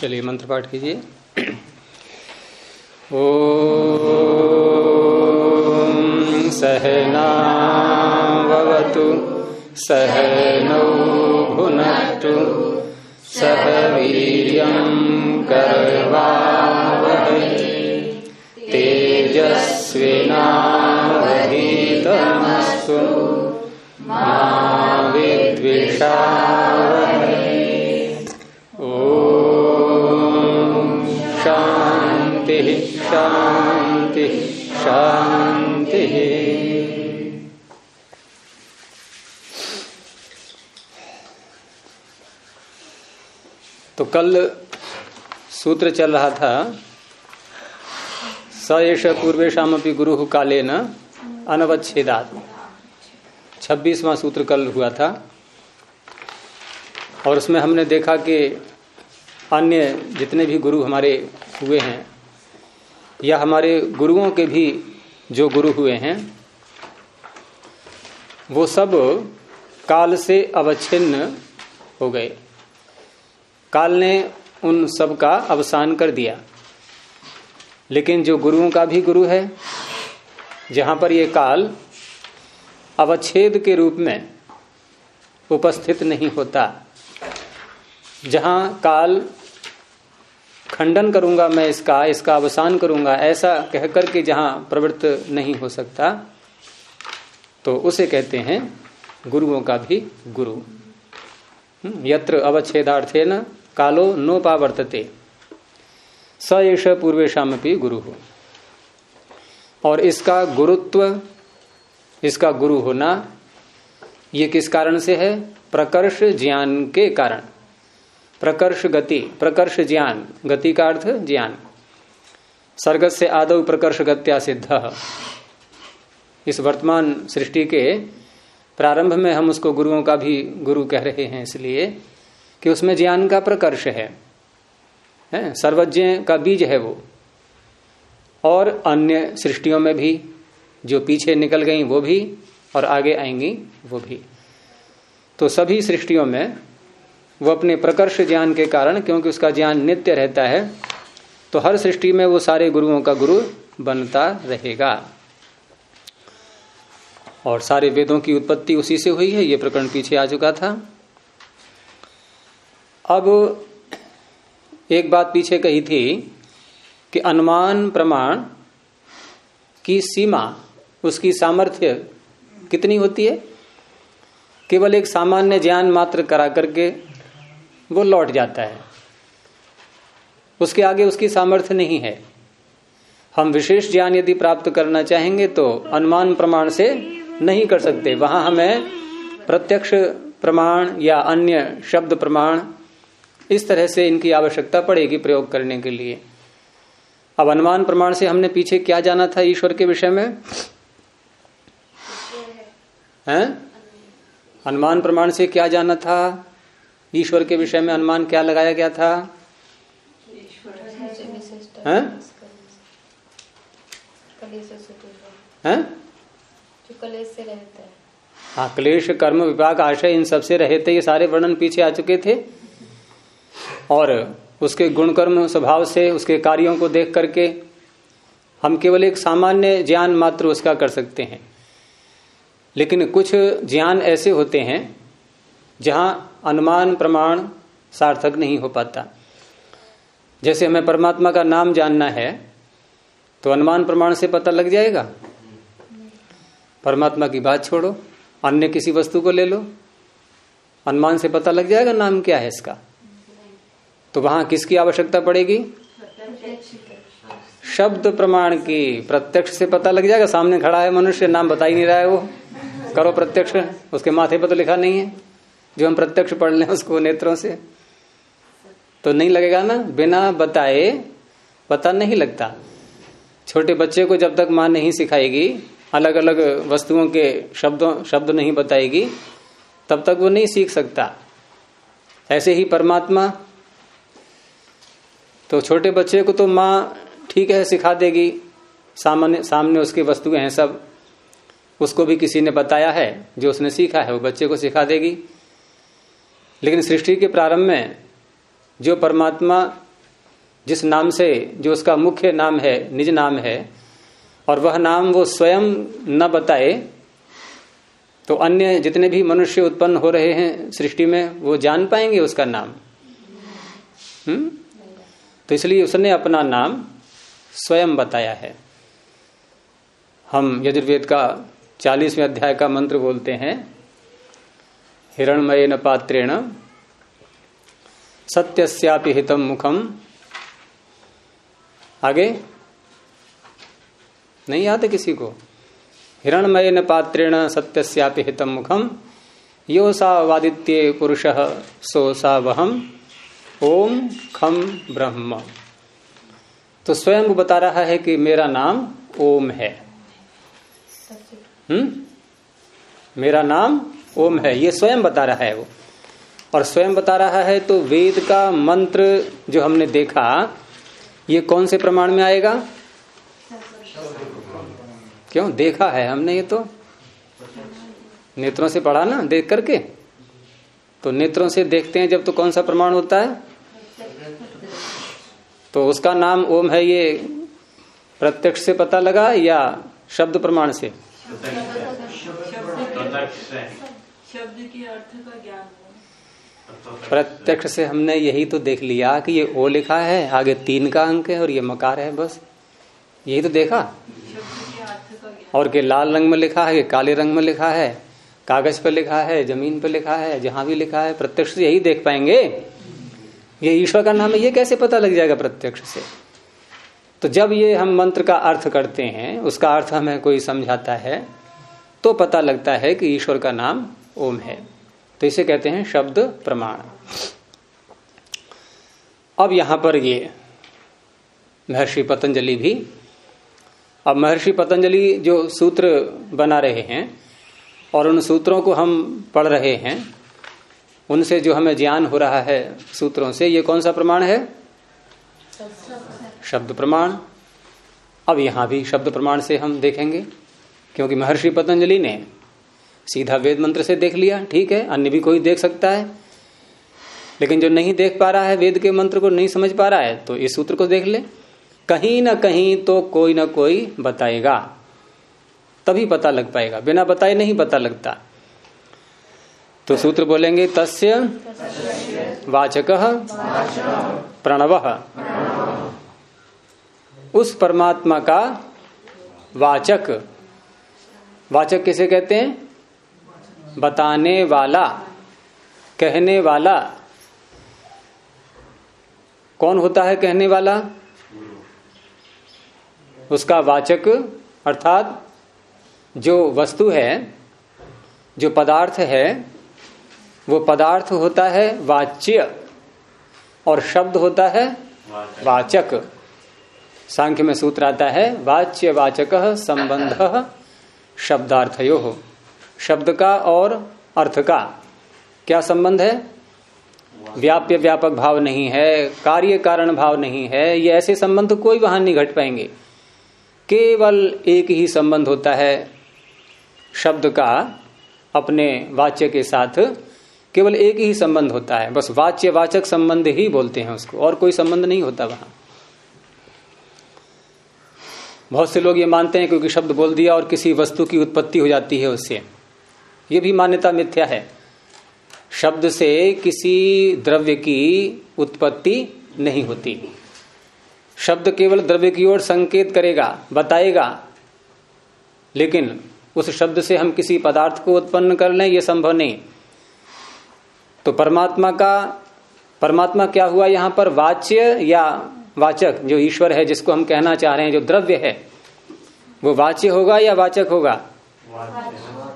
चलिए मंत्र पाठ कीजिए। ओ सहनावतु सहनौ भुनक्तु सह वीर्यं करवावहै। तेजस्विनावधीतमस्तु मा विद्विषावहै कल सूत्र चल रहा था, स एष अपनी गुरु काले न अनवच्छेदात। छब्बीसवां सूत्र कल हुआ था, और उसमें हमने देखा कि अन्य जितने भी गुरु हमारे हुए हैं, या हमारे गुरुओं के भी जो गुरु हुए हैं, वो सब काल से अवच्छिन्न हो गए। काल ने उन सब का अवसान कर दिया। लेकिन जो गुरुओं का भी गुरु है, जहाँ पर ये काल अवच्छेद के रूप में उपस्थित नहीं होता, जहाँ काल खंडन करूँगा मैं इसका इसका अवसान करूँगा, ऐसा कहकर के जहाँ प्रवृत्त नहीं हो सकता तो उसे कहते हैं गुरुओं का भी गुरु। यत्र अवच्छेदार्थे न कालो नोपावर्तते स एष पूर्वेशमपी गुरु। हो और इसका गुरुत्व, इसका गुरु होना ये किस कारण से है? प्रकर्ष ज्ञान के कारण। प्रकर्ष गति, प्रकर्ष ज्ञान। गति का अर्थ ज्ञान। सर्गत से आदव प्रकर्ष गत्या सिद्ध। इस वर्तमान सृष्टि के प्रारंभ में हम उसको गुरुओं का भी गुरु कह रहे हैं इसलिए कि उसमें ज्ञान का प्रकर्ष है, है? सर्वज्ञ का बीज है वो। और अन्य सृष्टियों में भी जो पीछे निकल गई वो भी और आगे आएँगी वो भी। तो सभी सृष्टियों में वो अपने प्रकर्ष ज्ञान के कारण क्योंकि उसका ज्ञान नित्य रहता है तो हर सृष्टि में वो सारे गुरुओं का गुरु बनता रहेगा। और सारे वेदों की उत्पत्ति उसी से हुई है, ये प्रकरण पीछे आ चुका था। अब एक बात पीछे कही थी कि अनुमान प्रमाण की सीमा, उसकी सामर्थ्य कितनी होती है? केवल एक सामान्य ज्ञान मात्र करा करके वो लौट जाता है। उसके आगे उसकी सामर्थ्य नहीं है। हम विशेष ज्ञान यदि प्राप्त करना चाहेंगे तो अनुमान प्रमाण से नहीं कर सकते। वहाँ हमें प्रत्यक्ष प्रमाण या अन्य शब्द प्रमाण इस तरह से इनकी आवश्यकता पड़ेगी प्रयोग करने के लिए। अब अनुमान प्रमाण से हमने पीछे क्या जाना था ईश्वर के विषय में? हैं? अनुमान प्रमाण से क्या जाना था? ईश्वर के विषय में अनुमान क्या लगाया गया था? हैं? हैं? है। हाँ क्लेश, कर्म, विपाक, आशय, इन सबसे रहे थे ये सारे वर्णन पीछे आ चुके थे। और उसके गुण कर्म स्वभाव से, उसके कार्यों को देख करके, हम केवल एक सामान्य ज्ञान मात्र उसका कर सकते हैं। लेकिन कुछ ज्ञान ऐसे होते हैं, जहाँ अनुमान, प्रमाण सार्थक नहीं हो पाता। जैसे हमें परमात्मा का नाम जानना है तो अनुमान, प्रमाण से पता लग जाएगा। परमात्मा की बात छोड़ो, अन्य किसी वस्तु को ले लो। अनुमान से पता लग जाएगा नाम क्या है इसका। तो वहाँ किसकी आवश्यकता पड़ेगी? शब्द प्रमाण की। प्रत्यक्ष से पता लग जाएगा, सामने खड़ा है मनुष्य, नाम बता ही नहीं रहा है वो। करो प्रत्यक्ष, उसके माथे पर तो लिखा नहीं है। जो हम प्रत्यक्ष पढ़ लें उसको नेत्रों से। तो नहीं लगेगा ना? बिना बताए, पता नहीं लगता। छोटे बच्चे को जब तक माँ नहीं सिखाएगी अलग अलग वस्तुओं के शब्दों, शब्द नहीं बताएगी, तब तक वो नहीं सीख सकता। ऐसे ही परमात्मा तो छोटे बच्चे को तो माँ ठीक है सिखा देगी सामने सामने उसकी वस्तुएँ हैं सब, उसको भी किसी ने बताया है, जो उसने सीखा है, वो बच्चे को सिखा देगी। लेकिन सृष्टि के प्रारंभ में, जो परमात्मा, जिस नाम से, जो उसका मुख्य नाम है, निज नाम है और वह नाम वो स्वयं न बताए तो अन्य जितने भी मनुष्य उत्पन्न हो रहे हैं सृष्टि में, वो जान पाएँगे उसका नाम। हम्म? तो इसलिए उसने अपना नाम स्वयं बताया है। हम यजुर्वेद का चालीसवें अध्याय का मंत्र बोलते हैं हिरणमय न पात्रेण सत्यस्यापि हितम मुखम। आगे? नहीं याद है किसी को? हिरणमय न पात्रेण सत्यस्यापि हितम मुखम यो सा वादित्य पुरुष सो सा वहम ओम खम ब्रह्म। तो स्वयं बता रहा है कि मेरा नाम ओम है। हम्म? मेरा नाम ओम है। ये स्वयं बता रहा है वो। और स्वयं बता रहा है तो वेद का मंत्र जो हमने देखा, ये कौन से प्रमाण में आएगा? क्यों? देखा है हमने ये तो। नेत्रों से पढ़ा ना, देख करके? तो नेत्रों से देखते हैं जब तो कौन सा प्रमाण होता है? तो उसका नाम ओम है ये प्रत्यक्ष से पता लगा या शब्द प्रमाण से? प्रत्यक्ष से हमने यही तो देख लिया कि ये ओ लिखा है, आगे तीन का अंक है और ये मकार है, बस। यही तो देखा शब्द के अर्थ का ज्ञान और के लाल रंग में लिखा है, कि काले रंग में लिखा है, कागज़ पर लिखा है, ज़मीन पर लिखा है, जहाँ भी लिखा है, प्रत्यक्ष से यही देख पाएँगे। ये ईश्वर का नाम है, ये कैसे पता लग जाएगा प्रत्यक्ष से? तो जब ये हम मंत्र का अर्थ करते हैं, उसका अर्थ हमें कोई समझाता है तो पता लगता है कि ईश्वर का नाम ओम है। तो इसे कहते हैं शब्द प्रमाण। अब यहाँ पर ये महर्षि पतंजलि भी अब महर्षि पतंजलि जो सूत्र बना रहे हैं और उन सूत्रों को हम पढ़ रहे हैं, उनसे जो हमें ज्ञान हो रहा है सूत्रों से, ये कौन सा प्रमाण है? शब्द प्रमाण। अब यहाँ भी शब्द प्रमाण से हम देखेंगे, क्योंकि महर्षि पतंजलि ने सीधा वेद मंत्र से देख लिया, ठीक है, अन्य भी कोई देख सकता है, लेकिन जो नहीं देख पा रहा है वेद के मंत्र को, नहीं समझ पा रहा है तो इस सूत्र को देख ले। कहीं ना कहीं तो कोई ना कोई बताएगा। तभी पता लग पाएगा। बिना बताए नहीं पता लगता। तो सूत्र बोलेंगे, तस्य वाचक प्रणव। उस परमात्मा का वाचक। वाचक किसे कहते हैं? बताने वाला। कहने वाला। कौन होता है कहने वाला? उसका वाचक अर्थात जो वस्तु है, जो पदार्थ है, वो पदार्थ होता है वाच्य और शब्द होता है वाचक। सांख्य में सूत्र आता है, वाच्य वाचक संबंध शब्दार्थयो। हो शब्द का और अर्थ का क्या संबंध है? व्याप्य व्यापक भाव नहीं है, कार्य कारण भाव नहीं है, ये ऐसे संबंध कोई वहाँ नहीं घट पाएँगे। केवल एक ही संबंध होता है शब्द का अपने वाच्य के साथ। केवल एक ही संबंध होता है, बस वाच्य वाचक संबंध ही बोलते हैं उसको, और कोई संबंध नहीं होता वहाँ। बहुत से लोग ये मानते हैं क्योंकि शब्द बोल दिया और किसी वस्तु की उत्पत्ति हो जाती है उससे। ये भी मान्यता मिथ्या है। शब्द से किसी द्रव्य की उत्पत्ति नहीं होती। शब्द केवल द्रव्य की ओर संकेत करेगा, बताएगा। लेकिन उस शब्द से हम किसी पदार्थ को उत्पन्न कर लें यह संभव नहीं। तो परमात्मा का, परमात्मा क्या हुआ यहाँ पर? वाच्य या वाचक, जो ईश्वर है, जिसको हम कहना चाह रहे हैं, जो द्रव्य है, वो वाच्य होगा या वाचक होगा?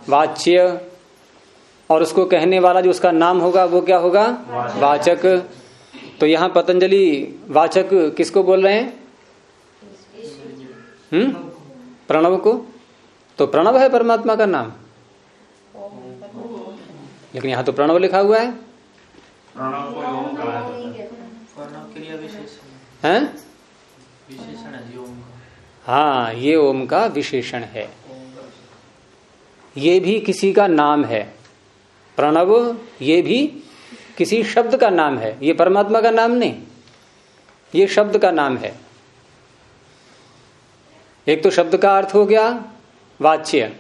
वाच्य। और उसको कहने वाला जो उसका नाम होगा, वो क्या होगा? वाचक। तो यहाँ पतंजलि वाचक किसको बोल रहे हैं? हम्म? प्रणव को? तो प्रणव है परमात्मा का नाम। लेकिन यहाँ तो प्रणव लिखा हुआ है। है? हाँ ये ओम का विशेषण है। ये भी किसी का नाम है। प्रणव, ये भी किसी शब्द का नाम है। ये परमात्मा का नाम नहीं। ये शब्द का नाम है। एक तो शब्द का अर्थ हो गया वाच्य।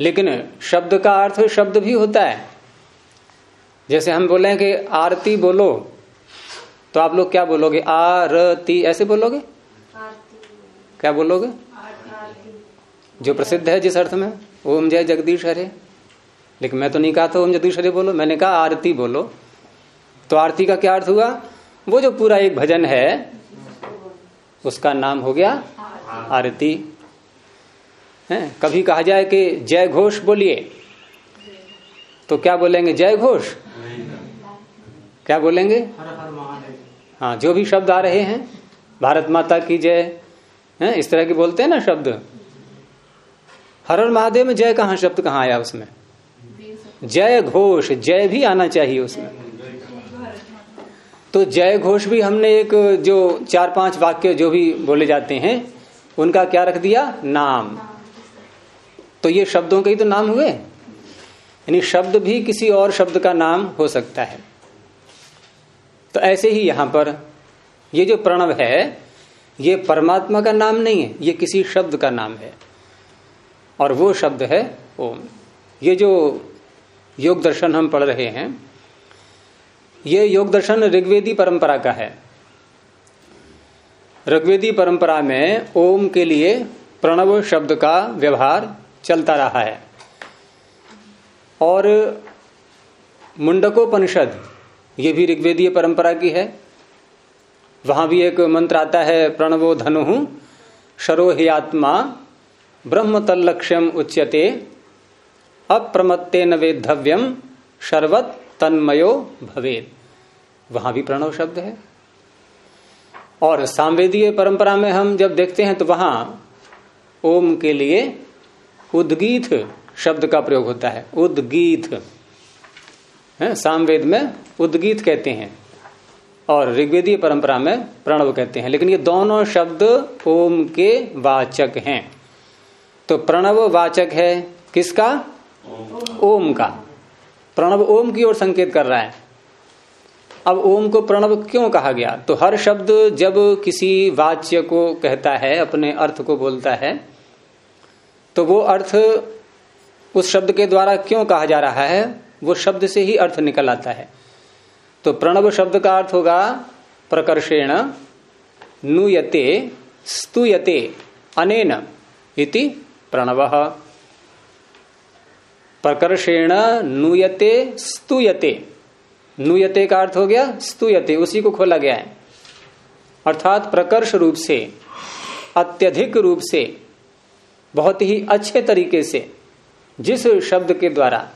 लेकिन शब्द का अर्थ शब्द भी होता है। जैसे हम बोले कि आरती बोलो तो आप लोग क्या बोलोगे? आरती। ऐसे बोलोगे? क्या बोलोगे? जो प्रसिद्ध है जिस अर्थ में ओम जय जगदीश हरे। लेकिन मैं तो नहीं कहा था, ओम जगदीश बोलो। मैंने कहा, आरती बोलो। तो आरती का क्या अर्थ हुआ? वो जो पूरा एक भजन है, उसका नाम हो गया आरती। है? कभी कहा जाए कि जय घोष बोलिए। तो क्या बोलेंगे? जय घोष? क्या बोलेंगे? हाँ जो भी शब्द आ रहे हैं, भारत माता की जय। है? इस तरह के बोलते हैं ना शब्द। हर हर महादेव में जय कहाँ, शब्द कहाँ आया उसमें? जय घोष, जय भी आना चाहिए उसमें। तो जय घोष भी हमने एक जो चार पाँच वाक्य जो भी बोले जाते हैं, उनका क्या रख दिया? नाम। तो ये शब्दों के ही तो नाम हुए। यानी शब्द भी किसी और शब्द का नाम हो सकता है। तो ऐसे ही यहाँ पर ये जो प्रणव है, ये परमात्मा का नाम नहीं है, ये किसी शब्द का नाम है। और वो शब्द है ओम। ये जो योग दर्शन हम पढ़ रहे हैं। ये योग दर्शन ऋग्वेदी परंपरा का है। ऋग्वेदी परंपरा में ओम के लिए प्रणव शब्द का व्यवहार चलता रहा है। और मुंडकोपनिषद, ये भी ऋग्वेदीय परंपरा की है। वहाँ भी एक मंत्र आता है, प्रणवो धनु, शरोहियात्मा ब्रह्म तल्लक्ष्यम उच्यते। अप्रमत्ते न शर्वत तन्मयो भवेद वहाँ भी प्रणव शब्द है। और सामवेदीय परंपरा में हम जब देखते हैं तो वहाँ ओम के लिए उद्गीत शब्द का प्रयोग होता है। उद्गीत। है सामवेद में उद्गीत कहते हैं और ऋग्वेदीय परंपरा में प्रणव कहते हैं। लेकिन ये दोनों शब्द ओम के वाचक हैं। तो प्रणव वाचक है किसका? ओम का। प्रणव ओम की ओर संकेत कर रहा है। अब ओम को प्रणव क्यों कहा गया? तो हर शब्द जब किसी वाच्य को कहता है, अपने अर्थ को बोलता है तो वो अर्थ उस शब्द के द्वारा क्यों कहा जा रहा है? वो शब्द से ही अर्थ निकल आता है। तो प्रणव शब्द का अर्थ होगा प्रकर्षेण नुयते स्तुयते अनेन इति प्रणव। प्रकर्षेण नुयते स्तुयते। नुयते का अर्थ हो गया स्तुयते, उसी को खोला गया है। अर्थात प्रकर्ष रूप से, अत्यधिक रूप से, बहुत ही अच्छे तरीके से, जिस शब्द के द्वारा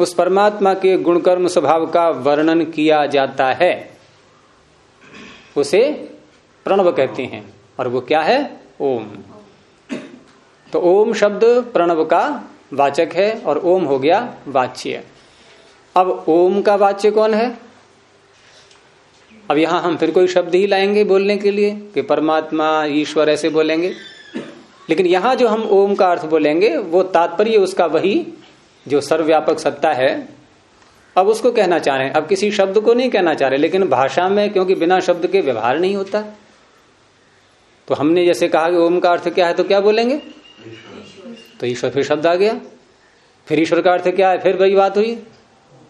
उस परमात्मा के गुणकर्म स्वभाव का वर्णन किया जाता है, उसे प्रणव कहते हैं। और वो क्या है? ओम। तो ओम शब्द प्रणव का वाचक है और ओम हो गया वाच्य। अब ओम का वाच्य कौन है? अब यहाँ हम फिर कोई शब्द ही लाएँगे बोलने के लिए कि परमात्मा, ईश्वर ऐसे बोलेंगे। लेकिन यहाँ जो हम ओम का अर्थ बोलेंगे, वो तात्पर्य उसका वही जो सर्वव्यापक सत्ता है। अब उसको कहना चाह रहे हैं। अब किसी शब्द को नहीं कहना चाह रहे, लेकिन भाषा में क्योंकि बिना शब्द के व्यवहार नहीं होता। तो हमने जैसे कहा कि ओम का अर्थ क्या है तो क्या बोलेंगे? तो ईश्वर फिर शब्द आ गया। फिर ईश्वर का अर्थ क्या है? फिर वही बात हुई।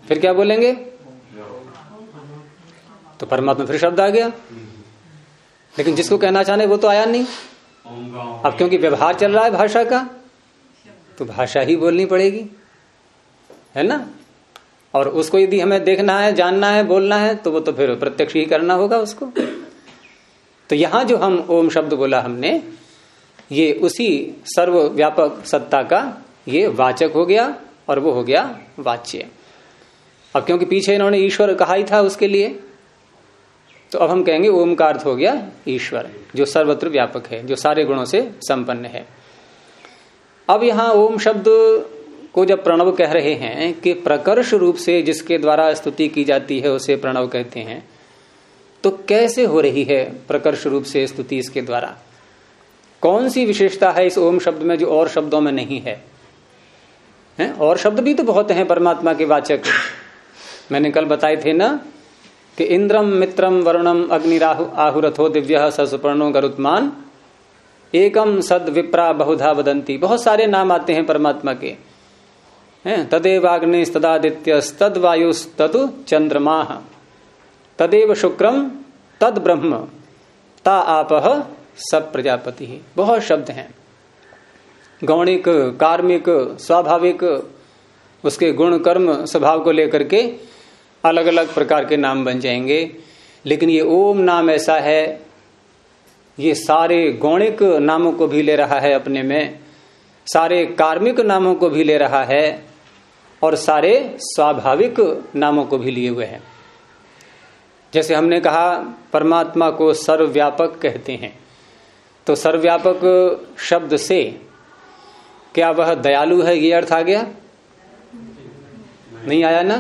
फिर क्या बोलेंगे? तो परमात्मा फिर शब्द आ गया। लेकिन जिसको कहना चाहने, वो तो आया नहीं। अब क्योंकि व्यवहार चल रहा है भाषा का तो भाषा ही बोलनी पड़ेगी। है ना? और उसको यदि हमें देखना है, जानना है, बोलना है तो वो तो फिर प्रत्यक्ष ही करना होगा उसको। तो यहाँ जो हम ओम शब्द बोला हमने ये उसी सर्वव्यापक सत्ता का ये वाचक हो गया और वो हो गया वाच्य। अब क्योंकि पीछे इन्होंने ईश्वर कहा ही था उसके लिए तो अब हम कहेंगे ओम का अर्थ हो गया ईश्वर, जो सर्वत्र व्यापक है, जो सारे गुणों से संपन्न है। अब यहाँ ओम शब्द को जब प्रणव कह रहे हैं कि प्रकर्ष रूप से जिसके द्वारा स्तुति की जाती है, उसे प्रणव कहते हैं तो कैसे हो रही है प्रकर्ष रूप से स्तुति इसके द्वारा? कौन सी विशेषता है इस ओम शब्द में जो और शब्दों में नहीं है, है? और शब्द भी तो बहुत हैं परमात्मा के वाचक। मैंने कल बताए थे ना कि इंद्रम मित्रम वरुणम अग्निराहु आहुरथो दिव्य ससुपर्णो गरुत्मान एकम सद विप्रा बहुधा वदंती। बहुत सारे नाम आते हैं परमात्मा के। हैं? तदेव अग्नि तदादित्य तद वायु तदु चंद्रमा। तदेव शुक्रम तद ब्रह्म। ता आप सब प्रजापति ही। बहुत शब्द हैं। गौणिक, कार्मिक, स्वाभाविक, उसके गुण, कर्म, स्वभाव को लेकर के अलग अलग प्रकार के नाम बन जाएँगे। लेकिन ये ओम नाम ऐसा है, ये सारे गौणिक नामों को भी ले रहा है अपने में, सारे कार्मिक नामों को भी ले रहा है, और सारे स्वाभाविक नामों को भी लिए हुए हैं। जैसे हमने कहा, परमात्मा को सर्वव्यापक कहते हैं। तो सर्वव्यापक शब्द से क्या वह दयालु है? ये अर्थ आ गया? नहीं आया ना?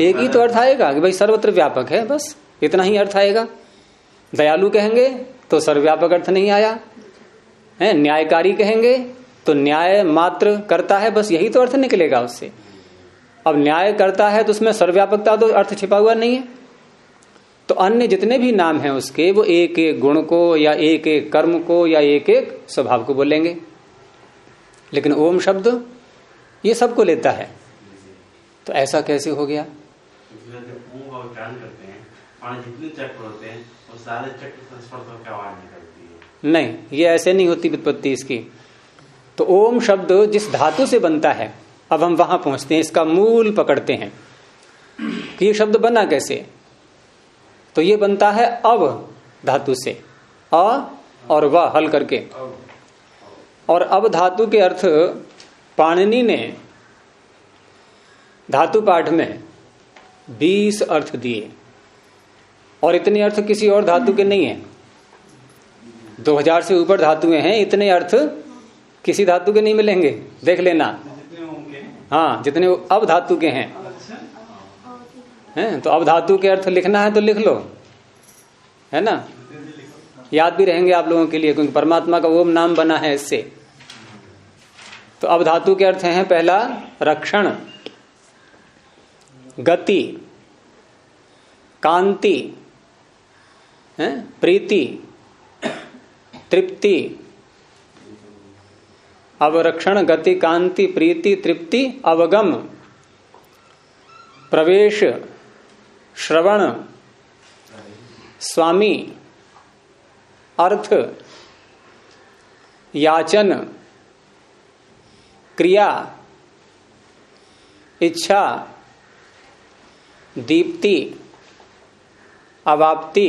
एक ही तो अर्थ आएगा कि भाई सर्वत्र व्यापक है, बस इतना ही अर्थ आएगा। दयालु कहेंगे तो सर्वव्यापक अर्थ नहीं आया। है, न्यायकारी कहेंगे तो न्याय मात्र करता है, बस यही तो अर्थ निकलेगा उससे। अब न्याय करता है तो उसमें सर्वव्यापकता तो अर्थ छिपा हुआ नहीं है। तो अन्य जितने भी नाम हैं उसके वो एक एक गुण को या एक एक कर्म को या एक एक स्वभाव को बोलेंगे। लेकिन ओम शब्द ये सबको लेता है। तो ऐसा कैसे हो गया? नहीं ये ऐसे नहीं होती वित्पत्ति इसकी। तो ओम शब्द जिस धातु से बनता है अब हम वहाँ पहुँचते हैं इसका मूल पकड़ते हैं। कि ये शब्द बना कैसे? तो ये बनता है अव धातु से। अ और व हल करके। और अब धातु के अर्थ पाणिनि ने धातु पाठ में बीस अर्थ दिए। और इतने अर्थ किसी और धातु के नहीं है। दो हज़ार से ऊपर धातुएँ हैं इतने अर्थ किसी धातु के नहीं मिलेंगे। देख लेना। हाँ जितने अब धातु के हैं। हैं? तो अब धातु के अर्थ लिखना है तो लिख लो। है ना? याद भी रहेंगे आप लोगों के लिए, क्योंकि परमात्मा का ओम नाम बना है इससे। तो अब धातु के अर्थ हैं पहला, रक्षण। गति। कांति। है? प्रीति। तृप्ति। अवरक्षण, गति, कांति, प्रीति, तृप्ति, अवगम। प्रवेश। श्रवण स्वामी अर्थ याचन क्रिया इच्छा दीप्ति अवाप्ति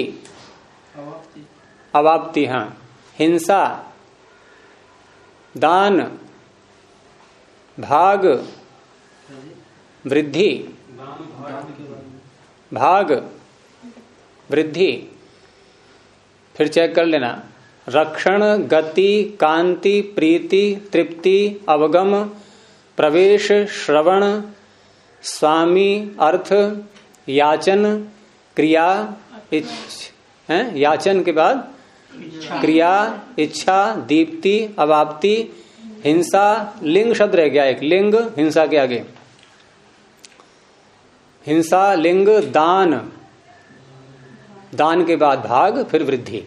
अवाप्ति हाँ हिंसा दान भाग वृद्धि भाग, वृद्धि, फिर चेक कर लेना। रक्षण, गति, कांति, प्रीति, तृप्ति, अवगम, प्रवेश, श्रवण, स्वामी, अर्थ, याचन, क्रिया है? याचन के बाद क्रिया, इच्छा, दीप्ति, अवाप्ति, हिंसा, लिंग शब्द रह गया एक। लिंग, हिंसा के आगे। हिंसा, लिंग, दान। दान के बाद भाग, फिर वृद्धि।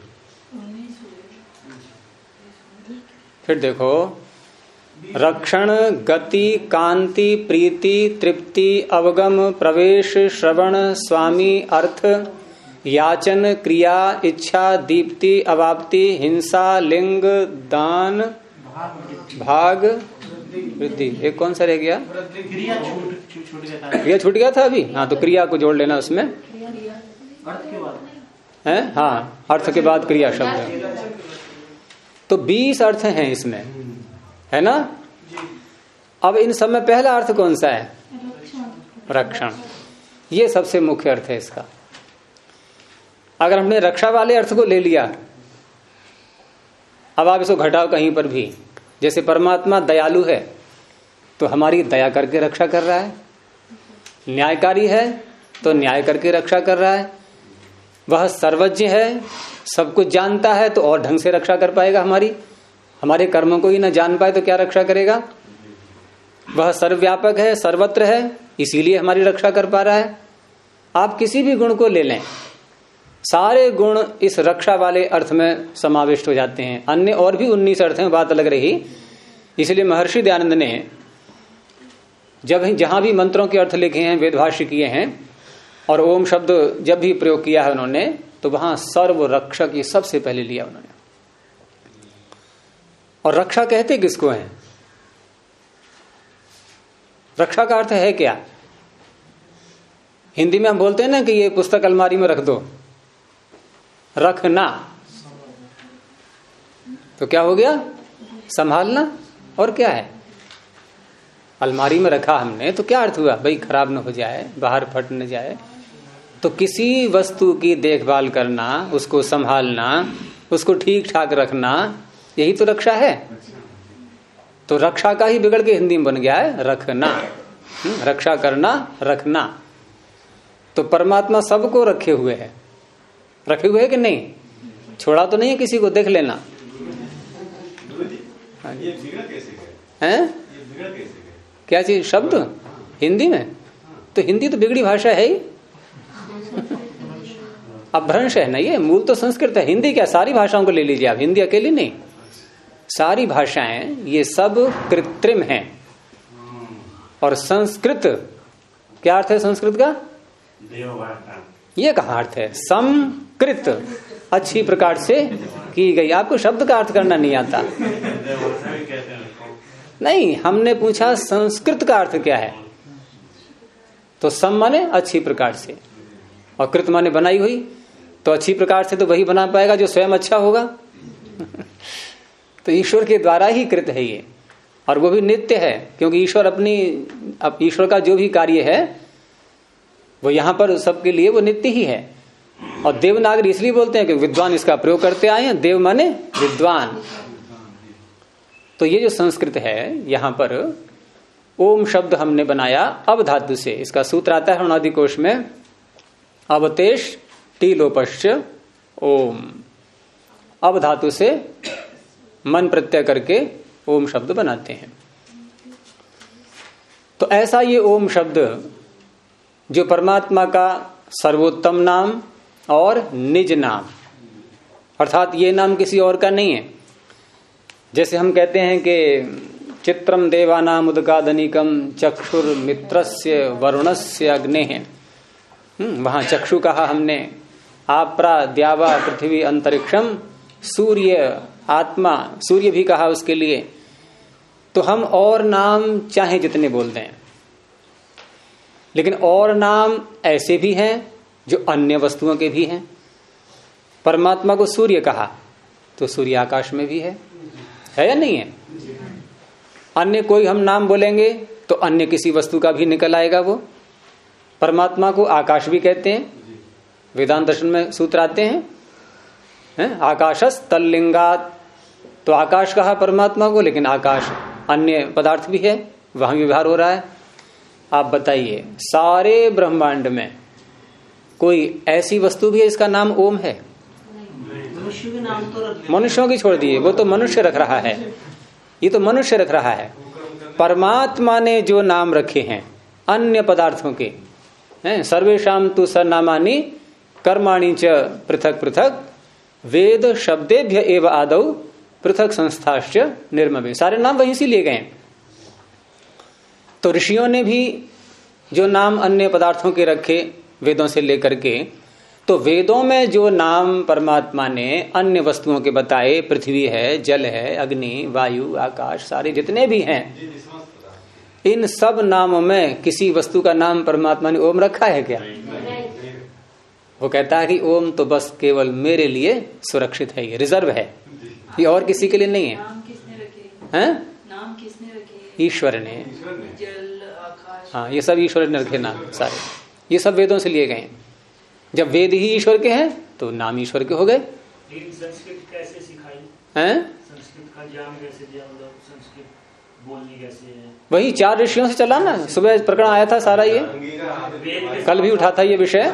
फिर देखो, रक्षण, गति, कांति, प्रीति, तृप्ति, अवगम, प्रवेश, श्रवण, स्वामी, अर्थ, याचन, क्रिया, इच्छा, दीप्ति, अवाप्ति, हिंसा, लिंग, दान, भाग। वृद्धि। एक कौन सा रह गया? क्रिया छूट गया था। अभी? हाँ तो क्रिया को जोड़ लेना उसमें। है? हाँ अर्थ के बाद क्रिया शब्द। तो बीस अर्थ हैं इसमें। है ना? अब इन सब में पहला अर्थ कौन सा है? रक्षण। ये सबसे मुख्य अर्थ है इसका। अगर हमने रक्षा वाले अर्थ को ले लिया अब आप इसको घटाओ कहीं पर भी। जैसे परमात्मा दयालु है तो हमारी दया करके रक्षा कर रहा है। न्यायकारी है तो न्याय करके रक्षा कर रहा है। वह सर्वज्ञ है, सब कुछ जानता है तो और ढंग से रक्षा कर पाएगा हमारी। हमारे कर्मों को ही ना जान पाए तो क्या रक्षा करेगा? वह सर्वव्यापक है, सर्वत्र है, इसीलिए हमारी रक्षा कर पा रहा है। आप किसी भी गुण को ले लें सारे गुण इस रक्षा वाले अर्थ में समाविष्ट हो जाते हैं। अन्य और भी उन्नीस अर्थ हैं, बात अलग रही। इसलिए महर्षि दयानंद ने जब जहाँ भी मंत्रों के अर्थ लिखे हैं, वेदभाष्य किए हैं, और ओम शब्द जब भी प्रयोग किया है उन्होंने तो वहाँ सर्व रक्षक ये सबसे पहले लिया उन्होंने। और रक्षा कहते किसको है? रक्षा का अर्थ है क्या? हिंदी में हम बोलते हैं ना कि ये पुस्तक अलमारी में रख दो। रखना। तो क्या हो गया? संभालना। और क्या है? अलमारी में रखा हमने तो क्या अर्थ हुआ? भाई खराब ना हो जाए बाहर फट न जाए। तो किसी वस्तु की देखभाल करना उसको संभालना उसको ठीक ठाक रखना यही तो रक्षा है। तो रक्षा का ही बिगड़ के हिंदी में बन गया है रखना। हम्म, रक्षा करना रखना। तो परमात्मा सबको रखे हुए है। रखे हुए है कि नहीं? छोड़ा तो नहीं है किसी को, देख लेना। है? क्या चीज़? शब्द? हिंदी में? तो हिंदी तो बिगड़ी भाषा है ही। अपभ्रंश है ना ये? मूल तो संस्कृत है। हिंदी क्या? सारी भाषाओं को ले लीजिए आप। हिंदी अकेली नहीं। सारी भाषाएँ, ये सब कृत्रिम हैं। और संस्कृत, क्या अर्थ है संस्कृत का? ये कहा अर्थ है? समकृत। अच्छी प्रकार से की गई। आपको शब्द का अर्थ करना नहीं आता। नहीं, हमने पूछा संस्कृत का अर्थ क्या है? तो सम माने अच्छी प्रकार से। और कृत माने बनाई हुई। तो अच्छी प्रकार से तो वही बना पाएगा जो स्वयं अच्छा होगा। तो ईश्वर के द्वारा ही कृत है ये। और वो भी नित्य है, क्योंकि ईश्वर अपनी ईश्वर का जो भी कार्य है वो यहाँ पर सबके लिए वो नित्य ही है। और देवनागरी इसलिए बोलते हैं कि विद्वान इसका प्रयोग करते आए हैं, देव माने विद्वान। तो ये जो संस्कृत है, यहाँ पर ओम शब्द हमने बनाया अब धातु से। इसका सूत्र आता है अनादि कोश में, अवतेश टीलोपश्च ओम। अब धातु से मन प्रत्यय करके ओम शब्द बनाते हैं। तो ऐसा ये ओम शब्द जो परमात्मा का सर्वोत्तम नाम और निज नाम। अर्थात ये नाम किसी और का नहीं है। जैसे हम कहते हैं कि चित्रम देवानाम उदकादनिकम चक्षुर मित्रस्य वरुणस्य अग्ने। है वहाँ चक्षु कहा हमने। आपरा, द्यावा, पृथ्वी अंतरिक्षम सूर्य आत्मा, सूर्य भी कहा उसके लिए। तो हम और नाम चाहे जितने बोल दें। लेकिन और नाम ऐसे भी हैं जो अन्य वस्तुओं के भी हैं। परमात्मा को सूर्य कहा तो सूर्य आकाश में भी है। है या नहीं है? अन्य कोई हम नाम बोलेंगे तो अन्य किसी वस्तु का भी निकल आएगा वो। परमात्मा को आकाश भी कहते हैं। वेदांत दर्शन में सूत्र आते हैं। है? आकाशस तल्लिंगात। तो आकाश कहा परमात्मा को, लेकिन आकाश अन्य पदार्थ भी है। वहाँ व्यवहार हो रहा है। आप बताइए सारे ब्रह्मांड में कोई ऐसी वस्तु भी है इसका नाम ओम है? मनुष्य के नाम तो मनुष्यों की छोड़ दिए वो तो मनुष्य रख रहा है। ये तो मनुष्य रख रहा है। परमात्मा ने जो नाम रखे हैं अन्य पदार्थों के हैं सर्वेशम तु सरनामानी कर्माणी च पृथक पृथक वेद शब्देभ्य एवं आदौ पृथक संस्थाश्च निर्मवे सारे नाम वहीं से लिए गए तो ऋषियों ने भी जो नाम अन्य पदार्थों के रखे वेदों से लेकर के तो वेदों में जो नाम परमात्मा ने अन्य वस्तुओं के बताए पृथ्वी है जल है अग्नि वायु आकाश सारे जितने भी हैं इन सब नामों में किसी वस्तु का नाम परमात्मा ने ओम रखा है क्या? वो कहता है कि ओम तो बस केवल मेरे लिए सुरक्षित है ये रिज़र्व है। ये और किसी के लिए नहीं है। नाम किसने रखे? हैं? ईश्वर ने हाँ ये सब ईश्वर ने रखे नाम सारे। ये सब वेदों से लिए गए हैं। जब वेद ही ईश्वर के हैं तो नाम ईश्वर के हो गए। लेकिन संस्कृत कैसे सिखाई? हैं? संस्कृत का ज्ञान कैसे दिया? मतलब संस्कृत बोलनी कैसे है? वही चार ऋषियों से चला ना। सुबह प्रकरण आया था सारा ये। कल भी उठा था ये विषय।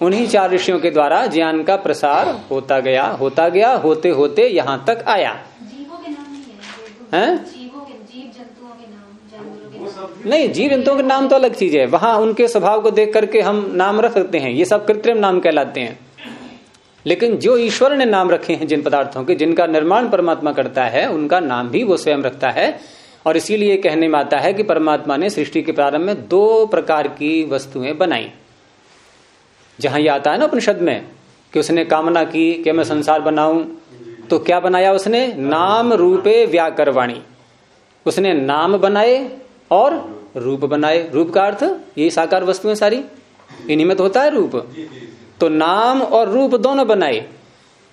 उन्हीं चार ऋषियों के द्वारा ज्ञान का प्रसार होता गया होता गया होते होते यहाँ तक आया। जीवों के नाम नहीं है वेदों में। हैं जीवों के जीव जंतुओं के नाम जानवरों के वो नाम सब नहीं जीव जंतुओं के नाम तो अलग चीज़ है। वहाँ उनके स्वभाव को देख करके हम नाम रख सकते हैं। ये सब कृत्रिम नाम कहलाते हैं। लेकिन जो ईश्वर ने नाम रखे हैं जिन पदार्थों के, जिनका निर्माण परमात्मा करता है, उनका नाम भी वो स्वयं रखता है। और इसीलिए कहने में आता है कि परमात्मा ने सृष्टि के प्रारंभ में दो प्रकार की वस्तुएँ बनाई। जहाँ यह आता है ना उपनिषद में, कि उसने कामना की कि मैं संसार बनाऊँ तो क्या बनाया उसने? नाम रूपे व्याकरवाणी। उसने नाम बनाए और रूप बनाए। रूप का अर्थ यही साकार वस्तुएँ सारी। इन्हीं में तो होता है रूप। तो नाम और रूप दोनों बनाए।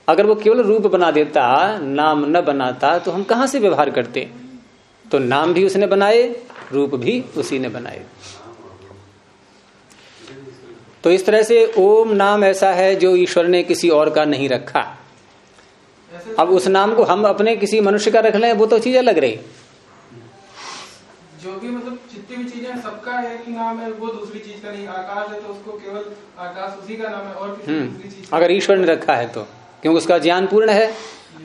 अगर वो केवल रूप बना देता, नाम न बनाता तो हम कहाँ से व्यवहार करते? तो नाम भी उसने बनाए, रूप भी उसी ने बनाए। तो इस तरह से ओम नाम ऐसा है जो ईश्वर ने किसी और का नहीं रखा। अब उस नाम को हम अपने किसी मनुष्य का रख लें, वो तो चीज़ अलग रही। जो भी मतलब जितनी भी चीज़ें हैं सबका है कि नाम है वो दूसरी चीज़ का नहीं। आकाश है तो उसको केवल आकाश उसी का नाम है और किसी दूसरी हम्म चीज़ अगर ईश्वर ने रखा है तो क्योंकि उसका ज्ञान पूर्ण है